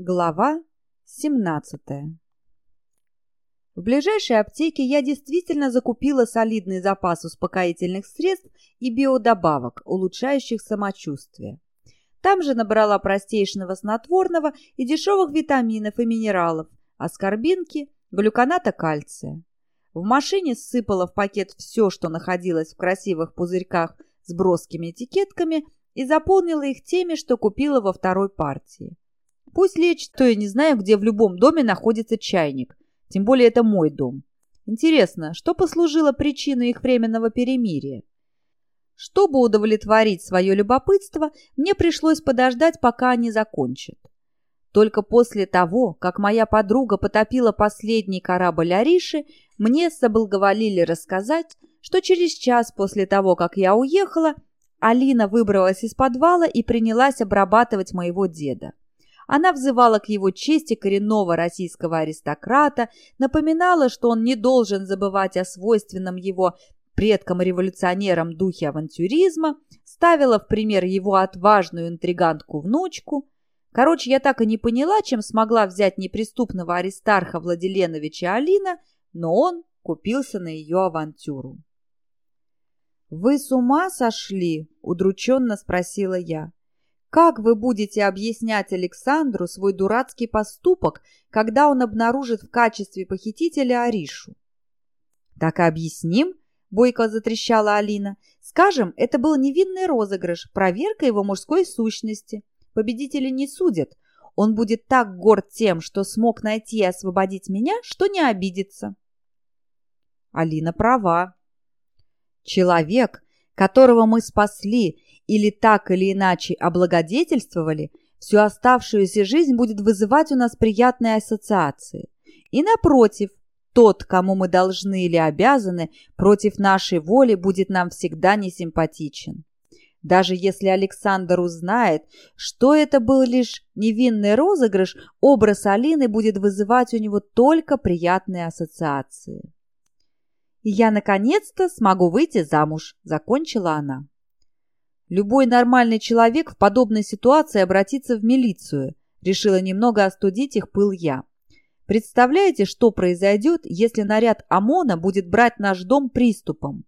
Глава 17 В ближайшей аптеке я действительно закупила солидный запас успокоительных средств и биодобавок, улучшающих самочувствие. Там же набрала простейшего снотворного и дешевых витаминов и минералов, аскорбинки, глюконата кальция. В машине сыпала в пакет все, что находилось в красивых пузырьках с броскими этикетками и заполнила их теми, что купила во второй партии. Пусть лечит, то я не знаю, где в любом доме находится чайник. Тем более это мой дом. Интересно, что послужило причиной их временного перемирия? Чтобы удовлетворить свое любопытство, мне пришлось подождать, пока они закончат. Только после того, как моя подруга потопила последний корабль Ариши, мне соблаговолили рассказать, что через час после того, как я уехала, Алина выбралась из подвала и принялась обрабатывать моего деда. Она взывала к его чести коренного российского аристократа, напоминала, что он не должен забывать о свойственном его предкам-революционерам духе авантюризма, ставила в пример его отважную интригантку-внучку. Короче, я так и не поняла, чем смогла взять неприступного Аристарха Владиленовича Алина, но он купился на ее авантюру. «Вы с ума сошли?» – удрученно спросила я. Как вы будете объяснять Александру свой дурацкий поступок, когда он обнаружит в качестве похитителя Аришу? Так и объясним, бойко затрещала Алина. Скажем, это был невинный розыгрыш, проверка его мужской сущности. Победители не судят. Он будет так горд тем, что смог найти и освободить меня, что не обидится. Алина права. Человек, которого мы спасли или так или иначе облагодетельствовали, всю оставшуюся жизнь будет вызывать у нас приятные ассоциации. И напротив, тот, кому мы должны или обязаны, против нашей воли будет нам всегда несимпатичен. Даже если Александр узнает, что это был лишь невинный розыгрыш, образ Алины будет вызывать у него только приятные ассоциации. «И я, наконец-то, смогу выйти замуж», — закончила она. Любой нормальный человек в подобной ситуации обратится в милицию. Решила немного остудить их пыл я. Представляете, что произойдет, если наряд ОМОНа будет брать наш дом приступом?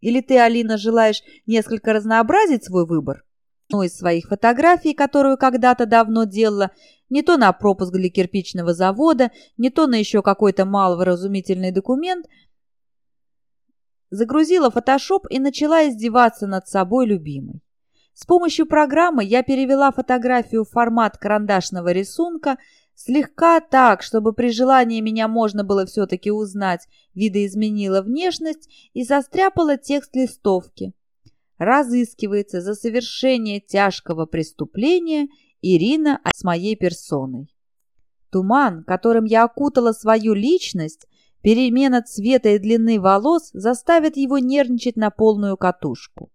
Или ты, Алина, желаешь несколько разнообразить свой выбор? Ну, из своих фотографий, которую когда-то давно делала, не то на пропуск для кирпичного завода, не то на еще какой-то маловыразумительный документ, загрузила фотошоп и начала издеваться над собой любимой. С помощью программы я перевела фотографию в формат карандашного рисунка, слегка так, чтобы при желании меня можно было все-таки узнать, видоизменила внешность и застряпала текст листовки. Разыскивается за совершение тяжкого преступления Ирина с моей персоной. Туман, которым я окутала свою личность, перемена цвета и длины волос заставит его нервничать на полную катушку.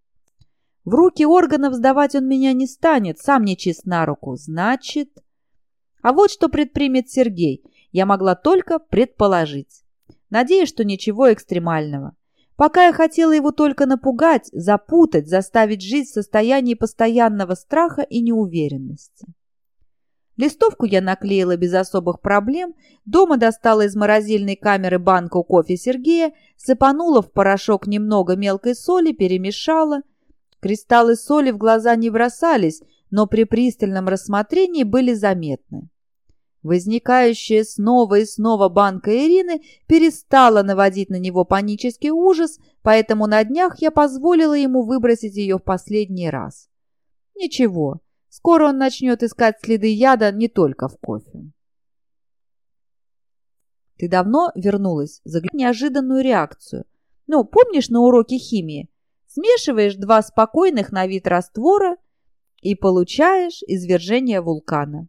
В руки органов сдавать он меня не станет, сам не чист на руку. Значит... А вот что предпримет Сергей, я могла только предположить. Надеюсь, что ничего экстремального. Пока я хотела его только напугать, запутать, заставить жить в состоянии постоянного страха и неуверенности. Листовку я наклеила без особых проблем, дома достала из морозильной камеры банку кофе Сергея, сыпанула в порошок немного мелкой соли, перемешала – Кристаллы соли в глаза не бросались, но при пристальном рассмотрении были заметны. Возникающая снова и снова банка Ирины перестала наводить на него панический ужас, поэтому на днях я позволила ему выбросить ее в последний раз. Ничего, скоро он начнет искать следы яда не только в кофе. Ты давно вернулась? Загляни неожиданную реакцию. Ну, помнишь на уроке химии? Смешиваешь два спокойных на вид раствора и получаешь извержение вулкана.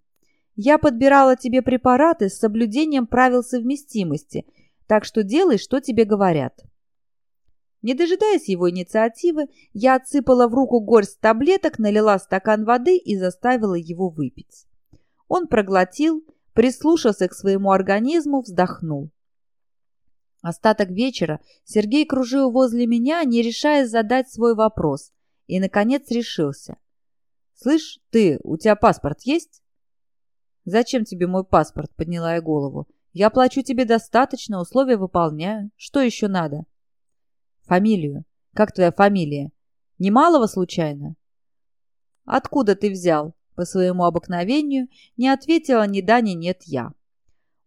Я подбирала тебе препараты с соблюдением правил совместимости, так что делай, что тебе говорят. Не дожидаясь его инициативы, я отсыпала в руку горсть таблеток, налила стакан воды и заставила его выпить. Он проглотил, прислушался к своему организму, вздохнул. Остаток вечера Сергей кружил возле меня, не решаясь задать свой вопрос, и, наконец, решился. «Слышь, ты, у тебя паспорт есть?» «Зачем тебе мой паспорт?» — подняла я голову. «Я плачу тебе достаточно, условия выполняю. Что еще надо?» «Фамилию. Как твоя фамилия? Немалого случайно?» «Откуда ты взял?» По своему обыкновению не ответила ни да, ни нет я.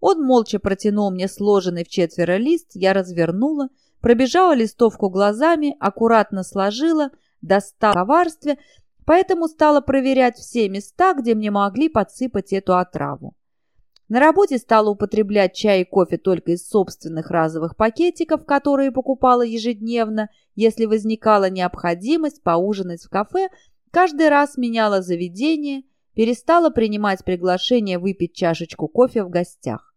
Он молча протянул мне сложенный в четверо лист, я развернула, пробежала листовку глазами, аккуратно сложила, достала коварстве, поэтому стала проверять все места, где мне могли подсыпать эту отраву. На работе стала употреблять чай и кофе только из собственных разовых пакетиков, которые покупала ежедневно, если возникала необходимость поужинать в кафе Каждый раз меняла заведение, перестала принимать приглашение выпить чашечку кофе в гостях.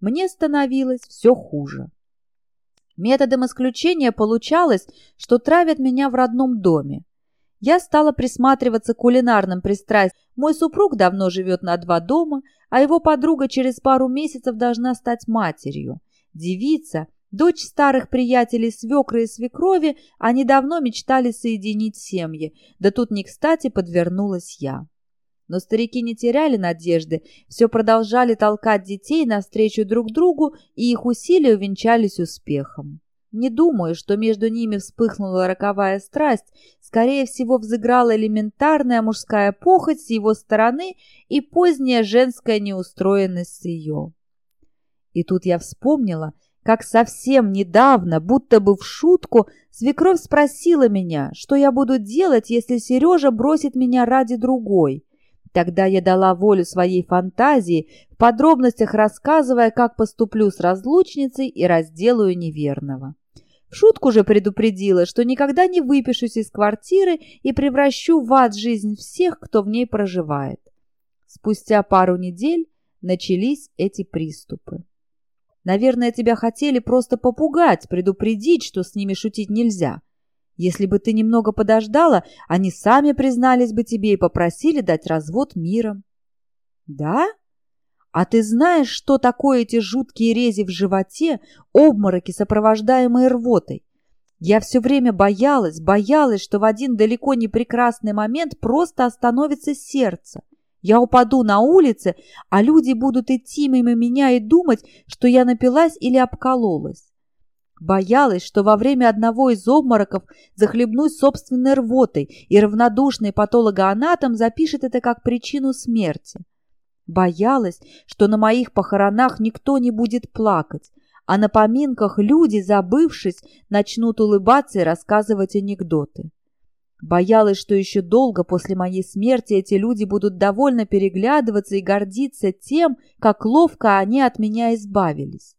Мне становилось все хуже. Методом исключения получалось, что травят меня в родном доме. Я стала присматриваться к кулинарным пристрастиям. Мой супруг давно живет на два дома, а его подруга через пару месяцев должна стать матерью. Девица – Дочь старых приятелей свекры и свекрови, они давно мечтали соединить семьи, да тут не кстати подвернулась я. Но старики не теряли надежды, все продолжали толкать детей навстречу друг другу, и их усилия увенчались успехом. Не думаю, что между ними вспыхнула роковая страсть, скорее всего взыграла элементарная мужская похоть с его стороны и поздняя женская неустроенность с ее. И тут я вспомнила, как совсем недавно, будто бы в шутку, свекровь спросила меня, что я буду делать, если Сережа бросит меня ради другой. Тогда я дала волю своей фантазии, в подробностях рассказывая, как поступлю с разлучницей и разделаю неверного. Шутку же предупредила, что никогда не выпишусь из квартиры и превращу в ад жизнь всех, кто в ней проживает. Спустя пару недель начались эти приступы. Наверное, тебя хотели просто попугать, предупредить, что с ними шутить нельзя. Если бы ты немного подождала, они сами признались бы тебе и попросили дать развод миром. Да? А ты знаешь, что такое эти жуткие рези в животе, обмороки, сопровождаемые рвотой? Я все время боялась, боялась, что в один далеко не прекрасный момент просто остановится сердце. Я упаду на улице, а люди будут идти мимо меня и думать, что я напилась или обкололась. Боялась, что во время одного из обмороков захлебнусь собственной рвотой, и равнодушный патологоанатом запишет это как причину смерти. Боялась, что на моих похоронах никто не будет плакать, а на поминках люди, забывшись, начнут улыбаться и рассказывать анекдоты. Боялась, что еще долго после моей смерти эти люди будут довольно переглядываться и гордиться тем, как ловко они от меня избавились.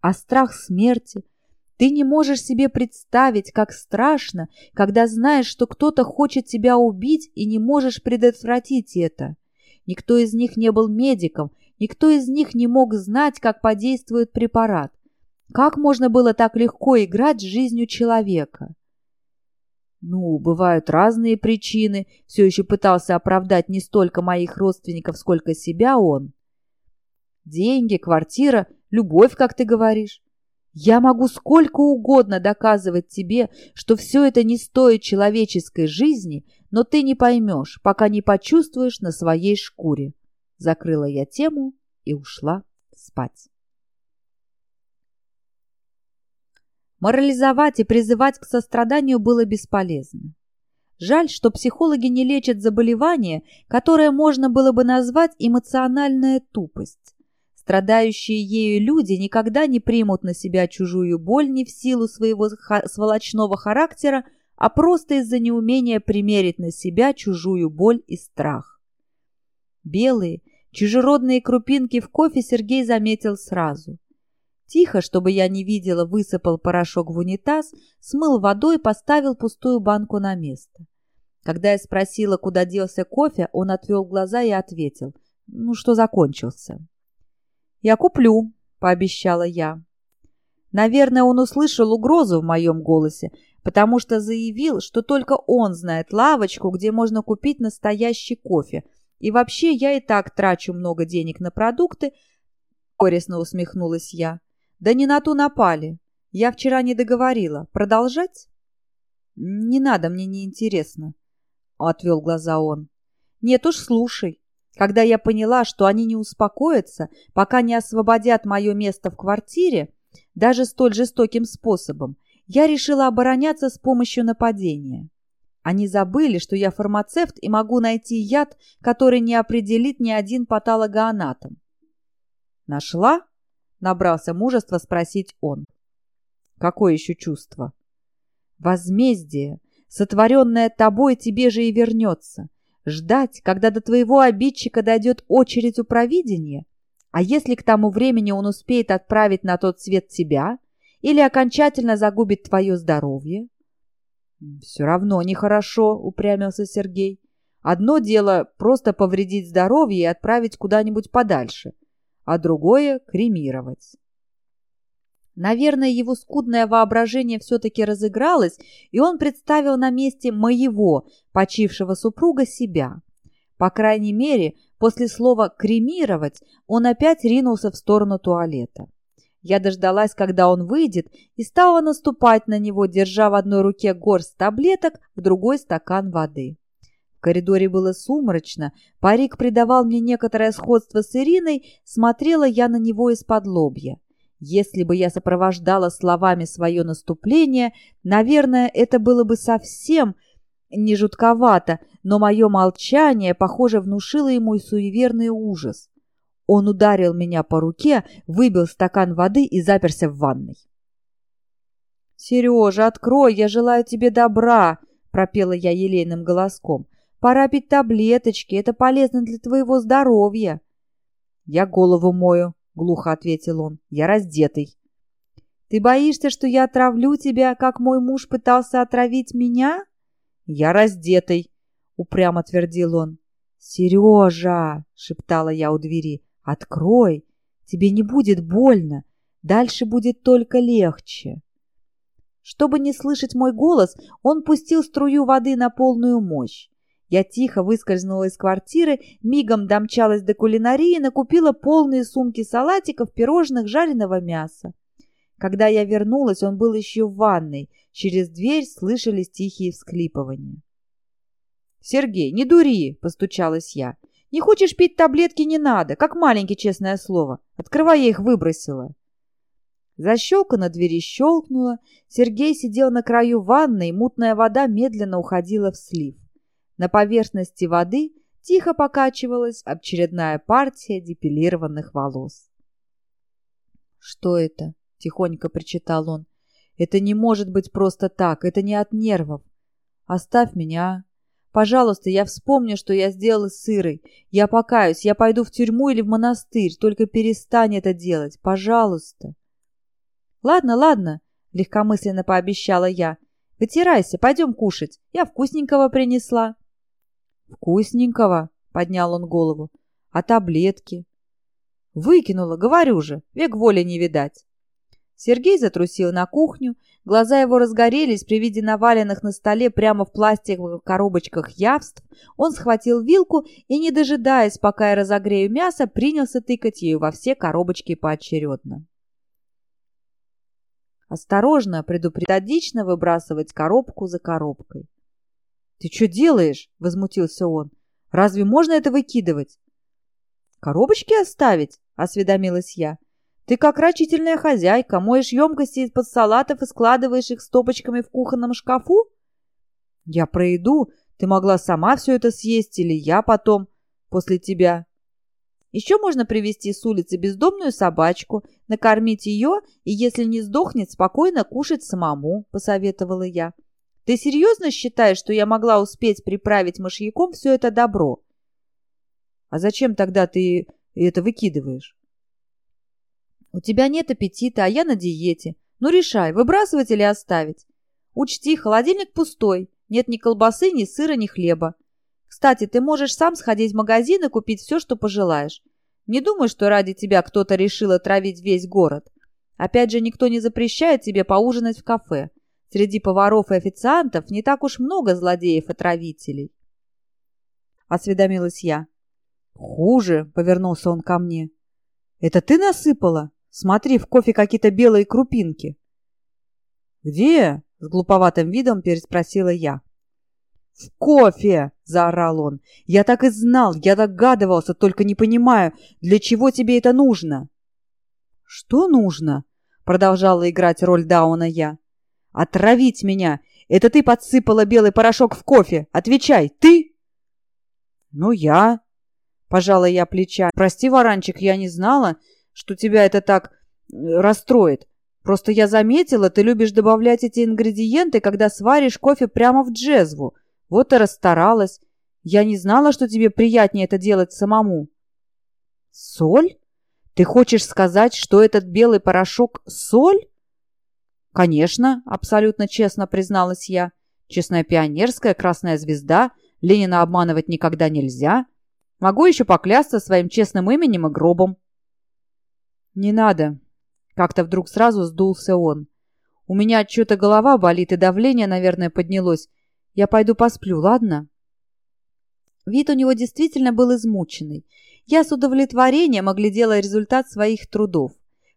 А страх смерти ты не можешь себе представить, как страшно, когда знаешь, что кто-то хочет тебя убить и не можешь предотвратить это. Никто из них не был медиком, никто из них не мог знать, как подействует препарат. Как можно было так легко играть с жизнью человека? Ну, бывают разные причины. Все еще пытался оправдать не столько моих родственников, сколько себя он. Деньги, квартира, любовь, как ты говоришь. Я могу сколько угодно доказывать тебе, что все это не стоит человеческой жизни, но ты не поймешь, пока не почувствуешь на своей шкуре. Закрыла я тему и ушла спать. Морализовать и призывать к состраданию было бесполезно. Жаль, что психологи не лечат заболевание, которое можно было бы назвать эмоциональная тупость. Страдающие ею люди никогда не примут на себя чужую боль не в силу своего сволочного характера, а просто из-за неумения примерить на себя чужую боль и страх. Белые, чужеродные крупинки в кофе Сергей заметил сразу – Тихо, чтобы я не видела, высыпал порошок в унитаз, смыл водой и поставил пустую банку на место. Когда я спросила, куда делся кофе, он отвел глаза и ответил, ну, что закончился. «Я куплю», — пообещала я. Наверное, он услышал угрозу в моем голосе, потому что заявил, что только он знает лавочку, где можно купить настоящий кофе. И вообще я и так трачу много денег на продукты, — горестно усмехнулась я. Да не на ту напали. Я вчера не договорила. Продолжать? Не надо, мне не интересно. Отвел глаза он. Нет уж, слушай. Когда я поняла, что они не успокоятся, пока не освободят мое место в квартире, даже столь жестоким способом, я решила обороняться с помощью нападения. Они забыли, что я фармацевт и могу найти яд, который не определит ни один патологоанатом. «Нашла?» — набрался мужества спросить он. «Какое еще чувство?» «Возмездие, сотворенное тобой, тебе же и вернется. Ждать, когда до твоего обидчика дойдет очередь у провидения? А если к тому времени он успеет отправить на тот свет тебя или окончательно загубит твое здоровье?» «Все равно нехорошо», — упрямился Сергей. «Одно дело просто повредить здоровье и отправить куда-нибудь подальше, а другое — кремировать». Наверное, его скудное воображение все-таки разыгралось, и он представил на месте моего, почившего супруга, себя. По крайней мере, после слова «кремировать» он опять ринулся в сторону туалета. Я дождалась, когда он выйдет, и стала наступать на него, держа в одной руке горсть таблеток, в другой стакан воды. В коридоре было сумрачно, парик придавал мне некоторое сходство с Ириной, смотрела я на него из-под лобья. Если бы я сопровождала словами свое наступление, наверное, это было бы совсем не жутковато, но мое молчание, похоже, внушило ему суеверный ужас. Он ударил меня по руке, выбил стакан воды и заперся в ванной. «Сережа, открой, я желаю тебе добра!» — пропела я елейным голоском. «Пора пить таблеточки, это полезно для твоего здоровья». «Я голову мою», — глухо ответил он. «Я раздетый». «Ты боишься, что я отравлю тебя, как мой муж пытался отравить меня?» «Я раздетый», — упрямо твердил он. «Сережа!» — шептала я у двери. Открой, тебе не будет больно, дальше будет только легче. Чтобы не слышать мой голос, он пустил струю воды на полную мощь. Я тихо выскользнула из квартиры, мигом домчалась до кулинарии и накупила полные сумки салатиков, пирожных, жареного мяса. Когда я вернулась, он был еще в ванной. Через дверь слышались тихие всклипывания. «Сергей, не дури!» — постучалась я. Не хочешь пить таблетки, не надо, как маленький, честное слово. Открывай, я их выбросила. Защелка на двери щелкнула. Сергей сидел на краю ванны, и мутная вода медленно уходила в слив. На поверхности воды тихо покачивалась очередная партия депилированных волос. «Что это?» — тихонько причитал он. «Это не может быть просто так, это не от нервов. Оставь меня, Пожалуйста, я вспомню, что я сделала с Ирой. Я покаюсь, я пойду в тюрьму или в монастырь. Только перестань это делать, пожалуйста. Ладно, ладно, легкомысленно пообещала я. Вытирайся, пойдем кушать. Я вкусненького принесла. Вкусненького, поднял он голову. А таблетки? Выкинула, говорю же, век воли не видать. Сергей затрусил на кухню, глаза его разгорелись при виде наваленных на столе прямо в пластиковых коробочках явств. Он схватил вилку и, не дожидаясь, пока я разогрею мясо, принялся тыкать ею во все коробочки поочередно. Осторожно, предупредично выбрасывать коробку за коробкой. «Ты что делаешь?» — возмутился он. «Разве можно это выкидывать?» «Коробочки оставить?» — осведомилась я. Ты как рачительная хозяйка, моешь емкости из-под салатов и складываешь их стопочками в кухонном шкафу? Я про еду. Ты могла сама все это съесть или я потом, после тебя. Еще можно привезти с улицы бездомную собачку, накормить ее и, если не сдохнет, спокойно кушать самому, посоветовала я. Ты серьезно считаешь, что я могла успеть приправить мышьяком все это добро? А зачем тогда ты это выкидываешь? У тебя нет аппетита, а я на диете. Ну решай, выбрасывать или оставить. Учти, холодильник пустой. Нет ни колбасы, ни сыра, ни хлеба. Кстати, ты можешь сам сходить в магазин и купить все, что пожелаешь. Не думай, что ради тебя кто-то решил отравить весь город. Опять же, никто не запрещает тебе поужинать в кафе. Среди поваров и официантов не так уж много злодеев-отравителей. Осведомилась я. Хуже, повернулся он ко мне. Это ты насыпала? Смотри, в кофе какие-то белые крупинки. «Где?» — с глуповатым видом переспросила я. «В кофе!» — заорал он. «Я так и знал, я догадывался, только не понимаю, для чего тебе это нужно?» «Что нужно?» — продолжала играть роль Дауна я. «Отравить меня! Это ты подсыпала белый порошок в кофе! Отвечай, ты?» «Ну, я...» — пожала я плеча. «Прости, Варанчик, я не знала, что тебя это так э, расстроит. Просто я заметила, ты любишь добавлять эти ингредиенты, когда сваришь кофе прямо в джезву. Вот и расстаралась. Я не знала, что тебе приятнее это делать самому. Соль? Ты хочешь сказать, что этот белый порошок — соль? Конечно, абсолютно честно призналась я. Честная пионерская, красная звезда. Ленина обманывать никогда нельзя. Могу еще поклясться своим честным именем и гробом. Не надо. Как-то вдруг сразу сдулся он. У меня что-то голова болит, и давление, наверное, поднялось. Я пойду посплю, ладно?» Вид у него действительно был измученный. Я с удовлетворением оглядела результат своих трудов.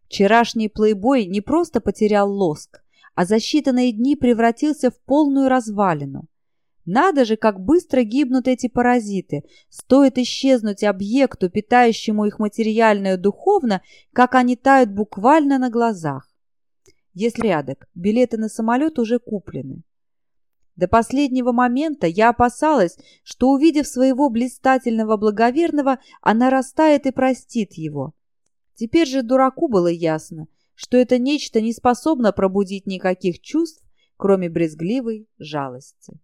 Вчерашний плейбой не просто потерял лоск, а за считанные дни превратился в полную развалину. Надо же, как быстро гибнут эти паразиты. Стоит исчезнуть объекту, питающему их материально и духовно, как они тают буквально на глазах. Если рядок, билеты на самолет уже куплены. До последнего момента я опасалась, что, увидев своего блистательного благоверного, она растает и простит его. Теперь же дураку было ясно, что это нечто не способно пробудить никаких чувств, кроме брезгливой жалости.